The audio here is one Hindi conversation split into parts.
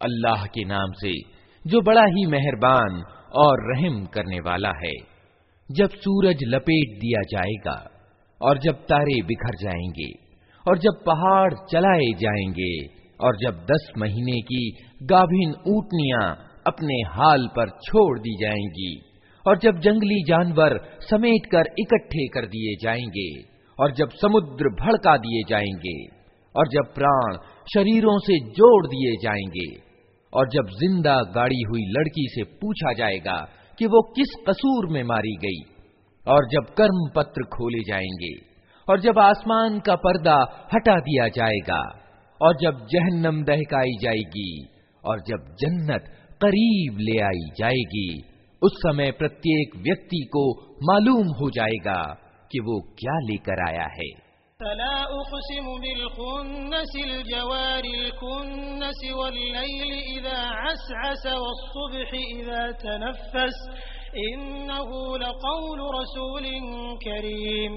अल्लाह के नाम से जो बड़ा ही मेहरबान और रहम करने वाला है जब सूरज लपेट दिया जाएगा और जब तारे बिखर जाएंगे और जब पहाड़ चलाए जाएंगे और जब दस महीने की गाभिन ऊटनियाँ अपने हाल पर छोड़ दी जाएँगी, और जब जंगली जानवर समेट कर इकट्ठे कर दिए जाएँगे, और जब समुद्र भड़का दिए जाएँगे, और जब प्राण शरीरों से जोड़ दिए जाएँगे, और जब ज़िंदा गाड़ी हुई लड़की से पूछा जाएगा कि वो किस कसूर में मारी गई, और जब कर्म पत्र खोले जाएँगे, और जब आसमान का पर्दा हटा दिया जाएगा और जब जहन्नम दहकाई जाएगी और जब जन्नत करीब ले आई जाएगी, उस समय प्रत्येक व्यक्ति को मालूम हो जाएगा कि वो क्या लेकर आया है। लक़ौल रसूल करीम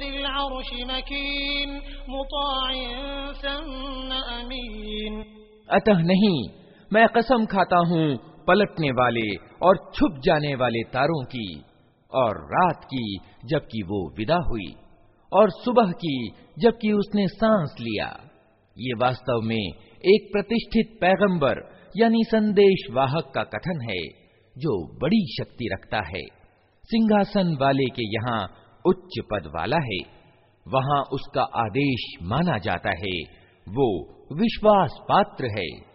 ज़िल अर्श मकीन मुताअ सम्म अमीन अतः नहीं मैं कसम खाता हूँ पलटने वाले और छुप जाने वाले तारों की और रात की, जबकि वो विदा हुई, और सुबह की, जबकि उसने सांस लिया। ये वास्तव में एक प्रतिष्ठित पैगंबर, यानी संदेश वाहक का कथन है, जो बड़ी शक्ति रखता है। सिंहासन वाले के यहाँ उच्च पद वाला है। वहाँ उसका आदेश माना जाता है, वो विश्वास पात्र है।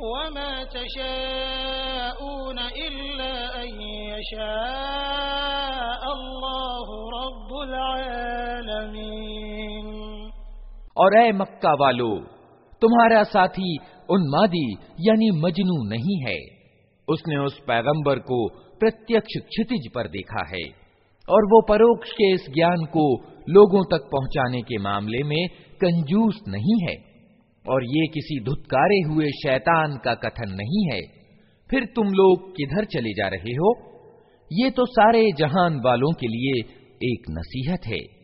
वमा तशाऊन इल्ला अन यशाअ अल्लाहु रब्बुल आलमीन और ए मक्का वालो, तुम्हारा साथी उन्मादी यानी मजनू नहीं है। उसने उस पैगंबर को प्रत्यक्ष क्षितिज पर देखा है, और वो परोक्ष के इस ज्ञान को लोगों तक पहुँचाने के मामले में कंजूस नहीं है। और ये किसी धुतकारे हुए शैतान का कथन नहीं है। फिर तुम लोग किधर चले जा रहे हो? ये तो सारे जहान वालों के लिए एक नसीहत है।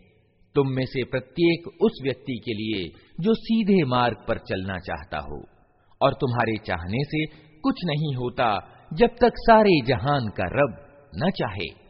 तुम में से प्रत्येक उस व्यक्ति के लिए जो सीधे मार्ग पर चलना चाहता हो। और तुम्हारे चाहने से कुछ नहीं होता जब तक सारे जहान का रब न चाहे।